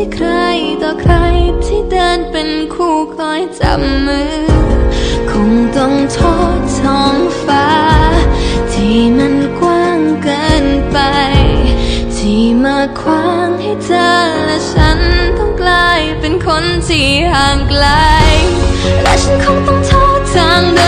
ที่ใครต่อใครที่เดินเป็นคู่คอยจับมือ คงต้องโทษท้องฟ้า ที่มันกว้างเกินไป ที่มาขวางให้เธอและฉันต้องกลายเป็นคนที่ห่างไกลและฉันคงต้องโทษทางเดิน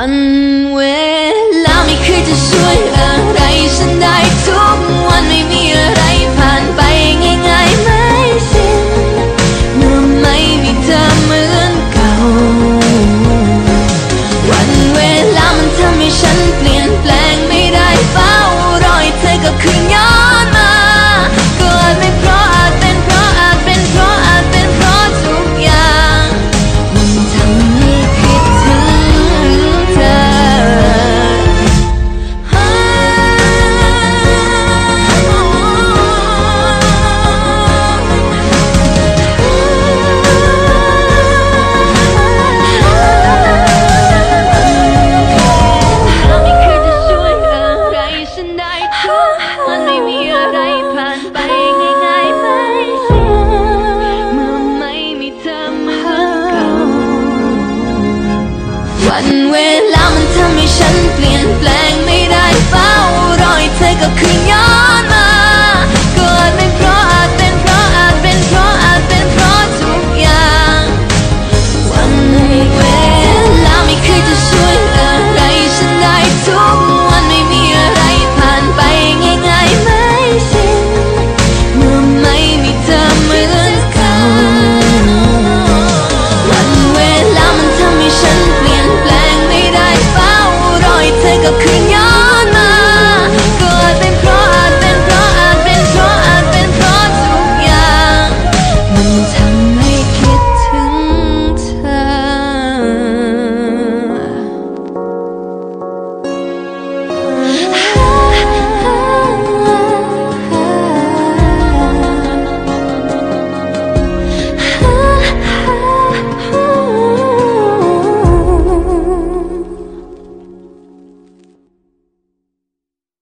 one way. Let me hit the sweet and rise and night. What will I tell me shall